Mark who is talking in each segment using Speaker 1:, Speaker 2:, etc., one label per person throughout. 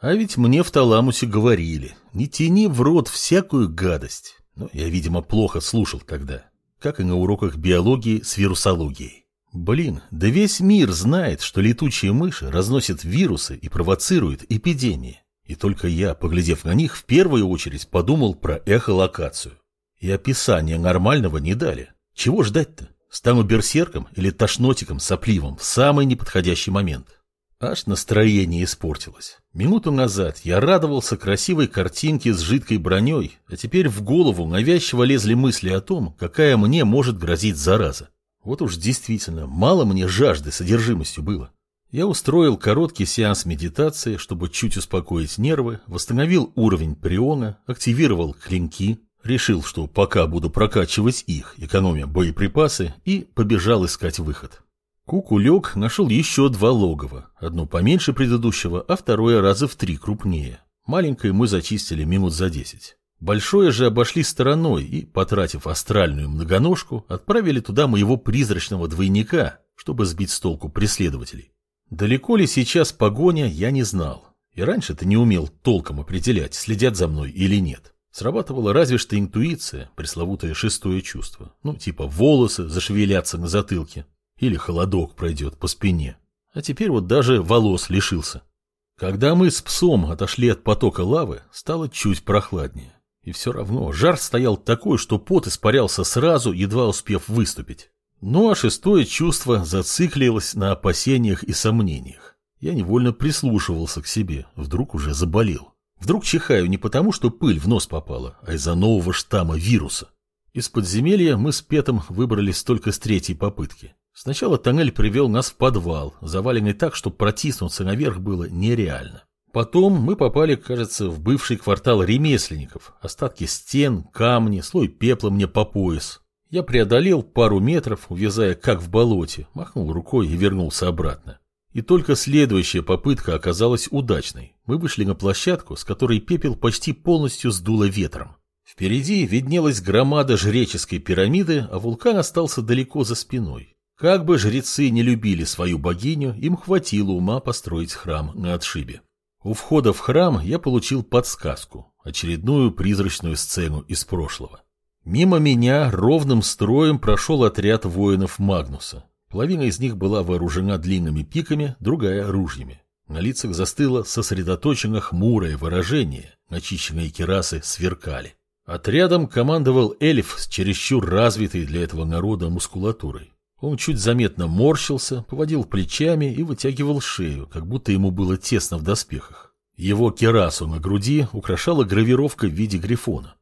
Speaker 1: А ведь мне в Таламусе говорили, не тяни в рот всякую гадость. Но я, видимо, плохо слушал тогда, как и на уроках биологии с вирусологией. Блин, да весь мир знает, что летучие мыши разносят вирусы и провоцируют эпидемии. И только я, поглядев на них, в первую очередь подумал про эхолокацию. И описания нормального не дали. Чего ждать-то? Стану берсерком или тошнотиком сопливым в самый неподходящий момент. Аж настроение испортилось. Минуту назад я радовался красивой картинке с жидкой броней, а теперь в голову навязчиво лезли мысли о том, какая мне может грозить зараза. Вот уж действительно, мало мне жажды содержимостью было. Я устроил короткий сеанс медитации, чтобы чуть успокоить нервы, восстановил уровень приона, активировал клинки, решил, что пока буду прокачивать их, экономя боеприпасы, и побежал искать выход. Куку лег, нашел еще два логова, одно поменьше предыдущего, а второе раза в три крупнее. Маленькое мы зачистили минут за десять. Большое же обошли стороной и, потратив астральную многоножку, отправили туда моего призрачного двойника, чтобы сбить с толку преследователей. Далеко ли сейчас погоня, я не знал. И раньше-то не умел толком определять, следят за мной или нет. Срабатывала разве что интуиция, пресловутое шестое чувство. Ну, типа волосы зашевелятся на затылке, или холодок пройдет по спине. А теперь вот даже волос лишился. Когда мы с псом отошли от потока лавы, стало чуть прохладнее. И все равно жар стоял такой, что пот испарялся сразу, едва успев выступить. Ну а шестое чувство зациклилось на опасениях и сомнениях. Я невольно прислушивался к себе, вдруг уже заболел. Вдруг чихаю не потому, что пыль в нос попала, а из-за нового штамма вируса. Из подземелья мы с Петом выбрались только с третьей попытки. Сначала тоннель привел нас в подвал, заваленный так, что протиснуться наверх было нереально. Потом мы попали, кажется, в бывший квартал ремесленников. Остатки стен, камни, слой пепла мне по пояс. Я преодолел пару метров, увязая как в болоте, махнул рукой и вернулся обратно. И только следующая попытка оказалась удачной. Мы вышли на площадку, с которой пепел почти полностью сдуло ветром. Впереди виднелась громада жреческой пирамиды, а вулкан остался далеко за спиной. Как бы жрецы не любили свою богиню, им хватило ума построить храм на отшибе. У входа в храм я получил подсказку, очередную призрачную сцену из прошлого. Мимо меня ровным строем прошел отряд воинов Магнуса. Половина из них была вооружена длинными пиками, другая — ружьями. На лицах застыло сосредоточенно хмурое выражение, начищенные керасы сверкали. Отрядом командовал эльф с чересчур развитой для этого народа мускулатурой. Он чуть заметно морщился, поводил плечами и вытягивал шею, как будто ему было тесно в доспехах. Его керасу на груди украшала гравировка в виде грифона.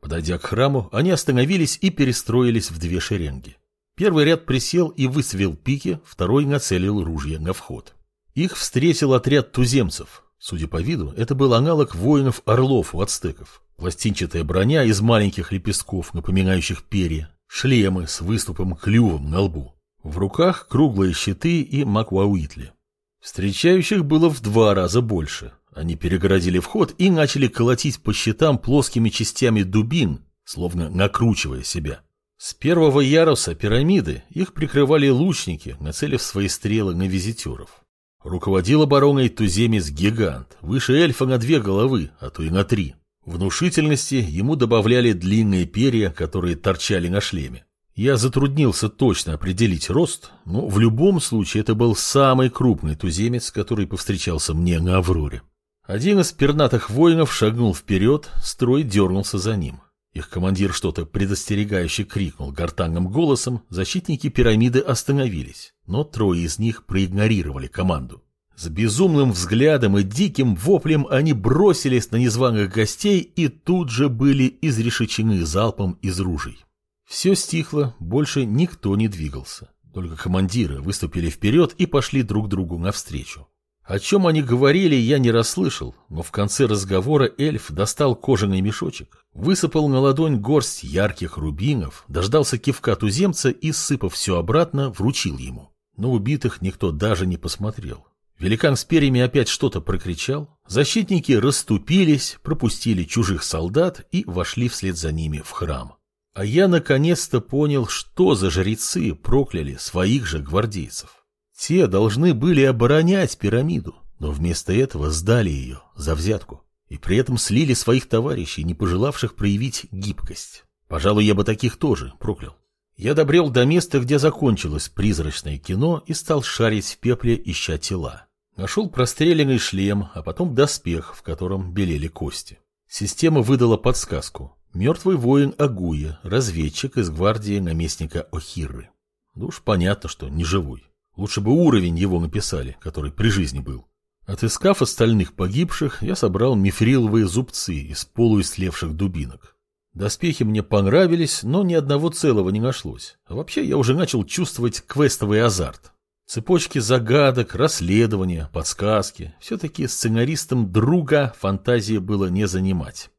Speaker 1: Подойдя к храму, они остановились и перестроились в две шеренги. Первый ряд присел и высвел пики, второй нацелил ружья на вход. Их встретил отряд туземцев. Судя по виду, это был аналог воинов-орлов у ацтеков. Пластинчатая броня из маленьких лепестков, напоминающих перья, шлемы с выступом клювом на лбу. В руках круглые щиты и маквауитли. Встречающих было в два раза больше. Они перегородили вход и начали колотить по щитам плоскими частями дубин, словно накручивая себя. С первого яруса пирамиды их прикрывали лучники, нацелив свои стрелы на визитеров. Руководил обороной туземец-гигант, выше эльфа на две головы, а то и на три. Внушительности ему добавляли длинные перья, которые торчали на шлеме. Я затруднился точно определить рост, но в любом случае это был самый крупный туземец, который повстречался мне на Авроре. Один из пернатых воинов шагнул вперед, строй дернулся за ним. Их командир что-то предостерегающе крикнул гортанным голосом, защитники пирамиды остановились, но трое из них проигнорировали команду. С безумным взглядом и диким воплем они бросились на незваных гостей и тут же были изрешечены залпом из ружей. Все стихло, больше никто не двигался. Только командиры выступили вперед и пошли друг другу навстречу. О чем они говорили, я не расслышал, но в конце разговора эльф достал кожаный мешочек, высыпал на ладонь горсть ярких рубинов, дождался кивка туземца и, сыпав все обратно, вручил ему. Но убитых никто даже не посмотрел. Великан с перьями опять что-то прокричал. Защитники расступились, пропустили чужих солдат и вошли вслед за ними в храм. А я наконец-то понял, что за жрецы прокляли своих же гвардейцев. Те должны были оборонять пирамиду, но вместо этого сдали ее за взятку. И при этом слили своих товарищей, не пожелавших проявить гибкость. Пожалуй, я бы таких тоже проклял. Я добрел до места, где закончилось призрачное кино, и стал шарить в пепле, ища тела. Нашел простреленный шлем, а потом доспех, в котором белели кости. Система выдала подсказку. Мертвый воин Агуя, разведчик из гвардии наместника Охирры. Ну уж понятно, что не живой. Лучше бы уровень его написали, который при жизни был. Отыскав остальных погибших, я собрал мифриловые зубцы из полуистлевших дубинок. Доспехи мне понравились, но ни одного целого не нашлось. А вообще я уже начал чувствовать квестовый азарт. Цепочки загадок, расследования, подсказки. Все-таки сценаристам друга фантазии было не занимать.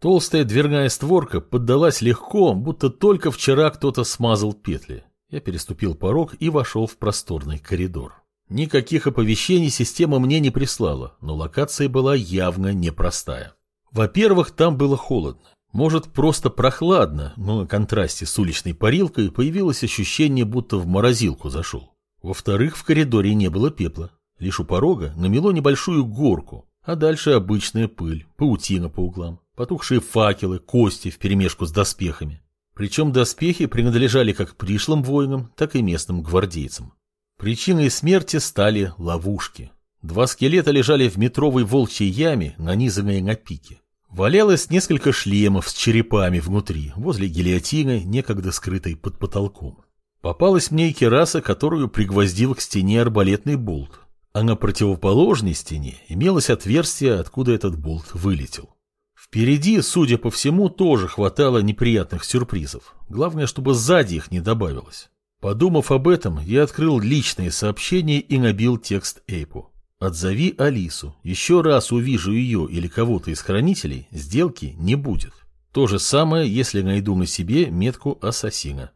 Speaker 1: Толстая дверная створка поддалась легко, будто только вчера кто-то смазал петли. Я переступил порог и вошел в просторный коридор. Никаких оповещений система мне не прислала, но локация была явно непростая. Во-первых, там было холодно. Может, просто прохладно, но на контрасте с уличной парилкой появилось ощущение, будто в морозилку зашел. Во-вторых, в коридоре не было пепла. Лишь у порога намело небольшую горку, а дальше обычная пыль, паутина по углам, потухшие факелы, кости вперемешку с доспехами. Причем доспехи принадлежали как пришлым воинам, так и местным гвардейцам. Причиной смерти стали ловушки. Два скелета лежали в метровой волчьей яме, нанизанные на пике. Валялось несколько шлемов с черепами внутри, возле гильотины, некогда скрытой под потолком. Попалась мне и кераса, которую пригвоздил к стене арбалетный болт, а на противоположной стене имелось отверстие, откуда этот болт вылетел. Впереди, судя по всему, тоже хватало неприятных сюрпризов. Главное, чтобы сзади их не добавилось. Подумав об этом, я открыл личные сообщения и набил текст Эйпу. «Отзови Алису. Еще раз увижу ее или кого-то из хранителей, сделки не будет. То же самое, если найду на себе метку ассасина».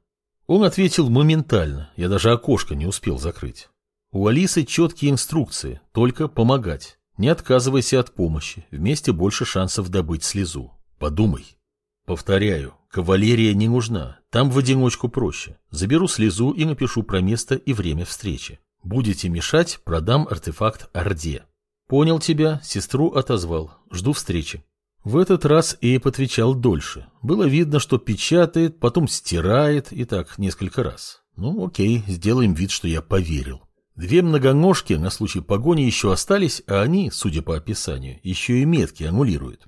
Speaker 1: Он ответил моментально, я даже окошко не успел закрыть. У Алисы четкие инструкции, только помогать. Не отказывайся от помощи, вместе больше шансов добыть слезу. Подумай. Повторяю, кавалерия не нужна, там в одиночку проще. Заберу слезу и напишу про место и время встречи. Будете мешать, продам артефакт Орде. Понял тебя, сестру отозвал. Жду встречи. В этот раз Эйп отвечал дольше. Было видно, что печатает, потом стирает и так несколько раз. Ну, окей, сделаем вид, что я поверил. Две многоножки на случай погони еще остались, а они, судя по описанию, еще и метки аннулируют.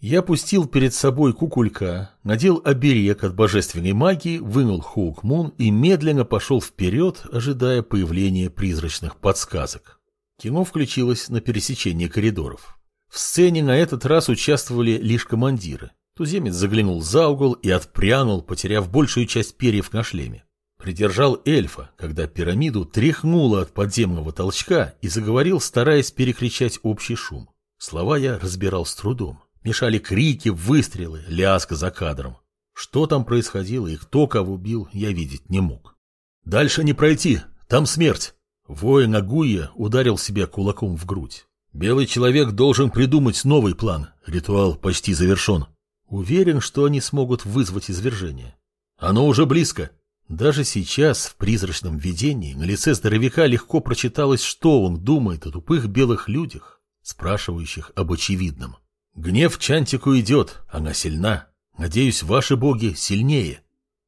Speaker 1: Я пустил перед собой кукулька, надел оберег от божественной магии, вынул Хоук-Мун и медленно пошел вперед, ожидая появления призрачных подсказок. Кино включилось на пересечении коридоров. В сцене на этот раз участвовали лишь командиры. Туземец заглянул за угол и отпрянул, потеряв большую часть перьев на шлеме. Придержал эльфа, когда пирамиду тряхнуло от подземного толчка и заговорил, стараясь перекричать общий шум. Слова я разбирал с трудом. Мешали крики, выстрелы, лязг за кадром. Что там происходило и кто кого убил, я видеть не мог. Дальше не пройти, там смерть. Воин Агуя ударил себя кулаком в грудь. Белый человек должен придумать новый план. Ритуал почти завершен. Уверен, что они смогут вызвать извержение. Оно уже близко. Даже сейчас, в призрачном видении, на лице здоровяка легко прочиталось, что он думает о тупых белых людях, спрашивающих об очевидном. Гнев Чантику идет, она сильна. Надеюсь, ваши боги сильнее.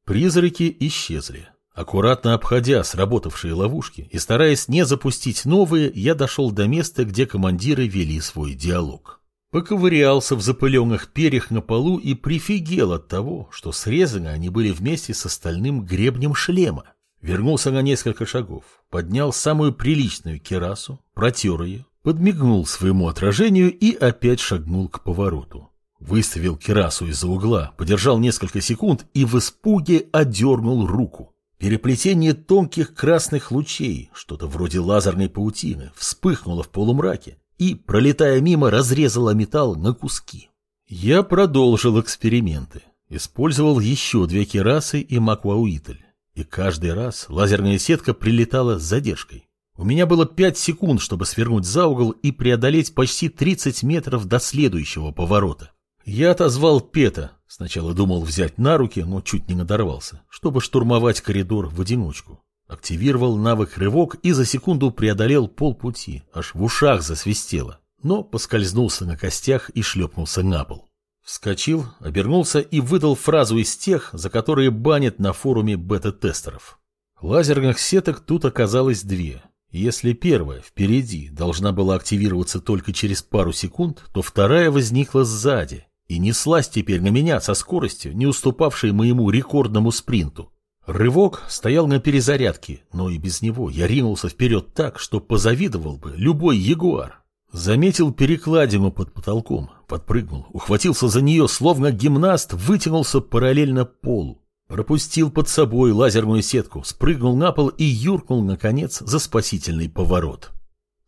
Speaker 1: Призраки исчезли. Аккуратно обходя сработавшие ловушки и стараясь не запустить новые, я дошел до места, где командиры вели свой диалог. Поковырялся в запыленных перьях на полу и прифигел от того, что срезаны они были вместе с остальным гребнем шлема. Вернулся на несколько шагов, поднял самую приличную керасу, протер ее, подмигнул своему отражению и опять шагнул к повороту. Выставил керасу из-за угла, подержал несколько секунд и в испуге одернул руку. Переплетение тонких красных лучей, что-то вроде лазерной паутины, вспыхнуло в полумраке и, пролетая мимо, разрезало металл на куски. Я продолжил эксперименты. Использовал еще две керасы и маквауитль. И каждый раз лазерная сетка прилетала с задержкой. У меня было 5 секунд, чтобы свернуть за угол и преодолеть почти 30 метров до следующего поворота. Я отозвал Пета, сначала думал взять на руки, но чуть не надорвался, чтобы штурмовать коридор в одиночку. Активировал навык рывок и за секунду преодолел полпути, аж в ушах засвистело, но поскользнулся на костях и шлепнулся на пол. Вскочил, обернулся и выдал фразу из тех, за которые банят на форуме бета-тестеров. Лазерных сеток тут оказалось две. Если первая, впереди, должна была активироваться только через пару секунд, то вторая возникла сзади и неслась теперь на меня со скоростью, не уступавшей моему рекордному спринту. Рывок стоял на перезарядке, но и без него я ринулся вперед так, что позавидовал бы любой ягуар. Заметил перекладину под потолком, подпрыгнул, ухватился за нее, словно гимнаст, вытянулся параллельно полу. Пропустил под собой лазерную сетку, спрыгнул на пол и юркнул, наконец, за спасительный поворот.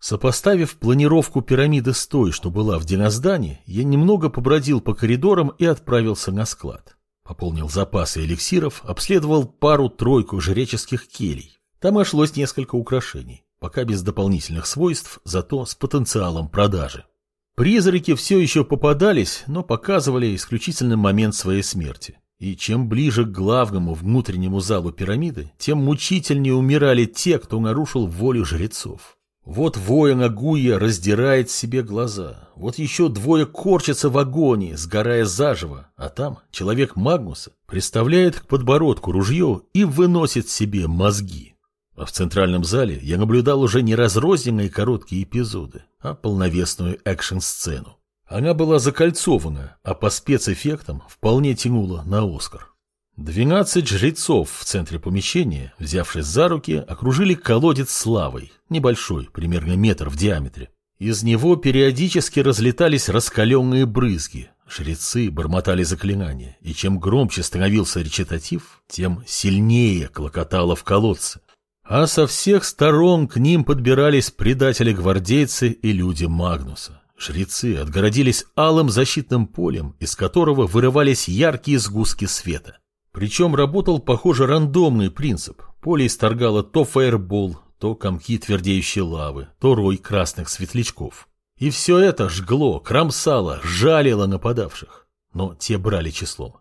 Speaker 1: Сопоставив планировку пирамиды с той, что была в диноздании, я немного побродил по коридорам и отправился на склад. Пополнил запасы эликсиров, обследовал пару-тройку жреческих келей. Там ошлось несколько украшений, пока без дополнительных свойств, зато с потенциалом продажи. Призраки все еще попадались, но показывали исключительно момент своей смерти. И чем ближе к главному внутреннему залу пирамиды, тем мучительнее умирали те, кто нарушил волю жрецов. Вот воин Агуя раздирает себе глаза, вот еще двое корчатся в агонии, сгорая заживо, а там человек Магнуса приставляет к подбородку ружье и выносит себе мозги. А в центральном зале я наблюдал уже не разрозненные короткие эпизоды, а полновесную экшн-сцену. Она была закольцована, а по спецэффектам вполне тянула на Оскар. Двенадцать жрецов в центре помещения, взявшись за руки, окружили колодец с лавой, небольшой, примерно метр в диаметре. Из него периодически разлетались раскаленные брызги. Жрецы бормотали заклинания, и чем громче становился речитатив, тем сильнее клокотало в колодце. А со всех сторон к ним подбирались предатели-гвардейцы и люди Магнуса. Жрецы отгородились алым защитным полем, из которого вырывались яркие сгустки света. Причем работал, похоже, рандомный принцип. Поле исторгало то фаербол, то комки твердеющей лавы, то рой красных светлячков. И все это жгло, кромсало, жалило нападавших. Но те брали числом.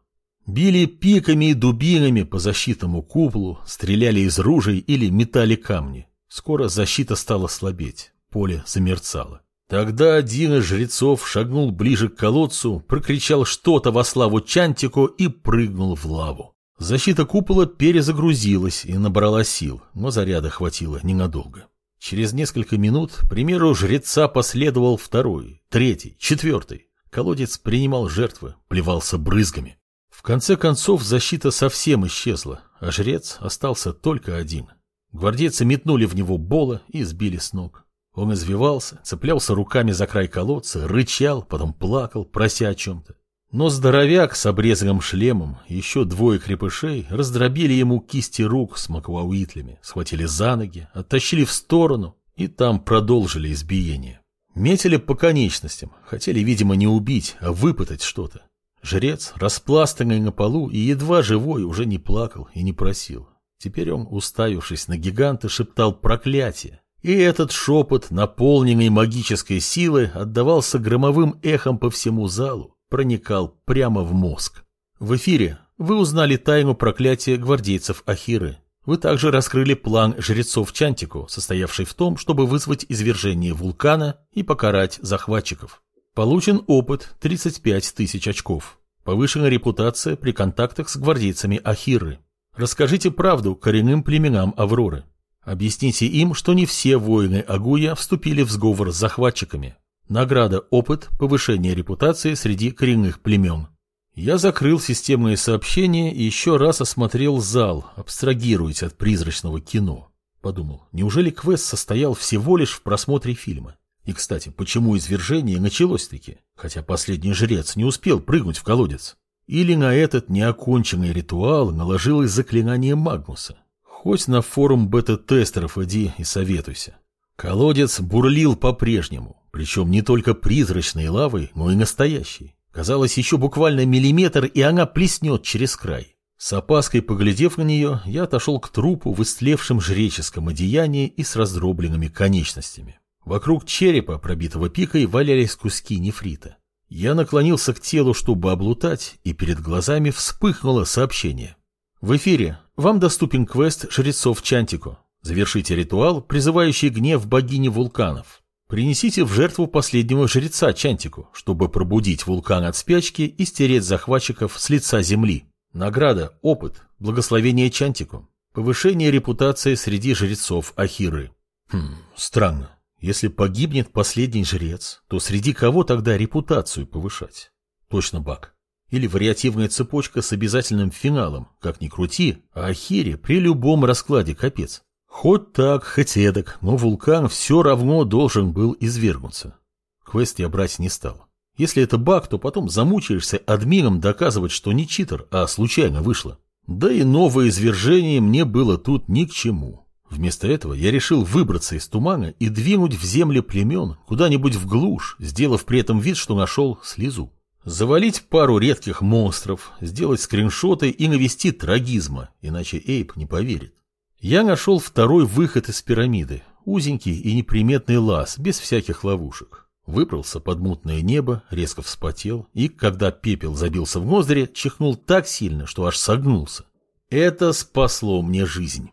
Speaker 1: Били пиками и дубинами по защитному куполу, стреляли из ружей или метали камни. Скоро защита стала слабеть, поле замерцало. Тогда один из жрецов шагнул ближе к колодцу, прокричал что-то во славу Чантику и прыгнул в лаву. Защита купола перезагрузилась и набрала сил, но заряда хватило ненадолго. Через несколько минут, к примеру, жреца последовал второй, третий, четвертый. Колодец принимал жертвы, плевался брызгами. В конце концов защита совсем исчезла, а жрец остался только один. Гвардейцы метнули в него бола и сбили с ног. Он извивался, цеплялся руками за край колодца, рычал, потом плакал, прося о чем-то. Но здоровяк с обрезанным шлемом, еще двое крепышей, раздробили ему кисти рук с маквауитлями, схватили за ноги, оттащили в сторону и там продолжили избиение. Метили по конечностям, хотели, видимо, не убить, а выпытать что-то. Жрец, распластанный на полу и едва живой, уже не плакал и не просил. Теперь он, уставившись на гиганта, шептал проклятие, и этот шепот, наполненный магической силой, отдавался громовым эхом по всему залу, проникал прямо в мозг. В эфире вы узнали тайну проклятия гвардейцев Ахиры. Вы также раскрыли план жрецов Чантику, состоявший в том, чтобы вызвать извержение вулкана и покарать захватчиков. Получен опыт 35 тысяч очков. Повышена репутация при контактах с гвардейцами Ахиры. Расскажите правду коренным племенам Авроры. Объясните им, что не все воины Агуя вступили в сговор с захватчиками. Награда – опыт, повышение репутации среди коренных племен. Я закрыл системные сообщения и еще раз осмотрел зал, абстрагируясь от призрачного кино. Подумал, неужели квест состоял всего лишь в просмотре фильма? И, кстати, почему извержение началось-таки, хотя последний жрец не успел прыгнуть в колодец? Или на этот неоконченный ритуал наложилось заклинание Магнуса? Хоть на форум бета-тестеров иди и советуйся. Колодец бурлил по-прежнему, причем не только призрачной лавой, но и настоящей. Казалось, еще буквально миллиметр, и она плеснет через край. С опаской поглядев на нее, я отошел к трупу в истлевшем жреческом одеянии и с раздробленными конечностями. Вокруг черепа, пробитого пикой, валялись куски нефрита. Я наклонился к телу, чтобы облутать, и перед глазами вспыхнуло сообщение. В эфире. Вам доступен квест жрецов Чантико. Завершите ритуал, призывающий гнев богини вулканов. Принесите в жертву последнего жреца Чантику, чтобы пробудить вулкан от спячки и стереть захватчиков с лица земли. Награда, опыт, благословение Чантику, повышение репутации среди жрецов Ахиры. Хм, странно. Если погибнет последний жрец, то среди кого тогда репутацию повышать? Точно баг. Или вариативная цепочка с обязательным финалом, как ни крути, а Ахире при любом раскладе капец. Хоть так, хоть эдак, но вулкан все равно должен был извергнуться. Квест я брать не стал. Если это баг, то потом замучаешься админом доказывать, что не читер, а случайно вышло. Да и новое извержение мне было тут ни к чему. Вместо этого я решил выбраться из тумана и двинуть в земли племен куда-нибудь в глушь, сделав при этом вид, что нашел слезу. Завалить пару редких монстров, сделать скриншоты и навести трагизма, иначе Эйп не поверит. Я нашел второй выход из пирамиды, узенький и неприметный лаз, без всяких ловушек. Выбрался под мутное небо, резко вспотел и, когда пепел забился в ноздри, чихнул так сильно, что аж согнулся. Это спасло мне жизнь.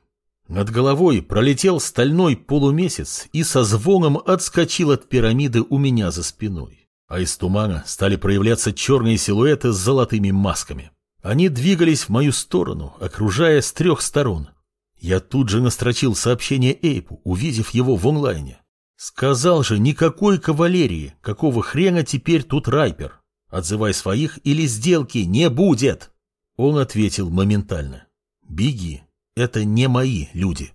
Speaker 1: Над головой пролетел стальной полумесяц и со звоном отскочил от пирамиды у меня за спиной а из тумана стали проявляться черные силуэты с золотыми масками. Они двигались в мою сторону, окружая с трех сторон. Я тут же настрочил сообщение Эйпу, увидев его в онлайне. Сказал же, никакой кавалерии, какого хрена теперь тут райпер? Отзывай своих или сделки не будет. Он ответил моментально. Беги, это не мои люди.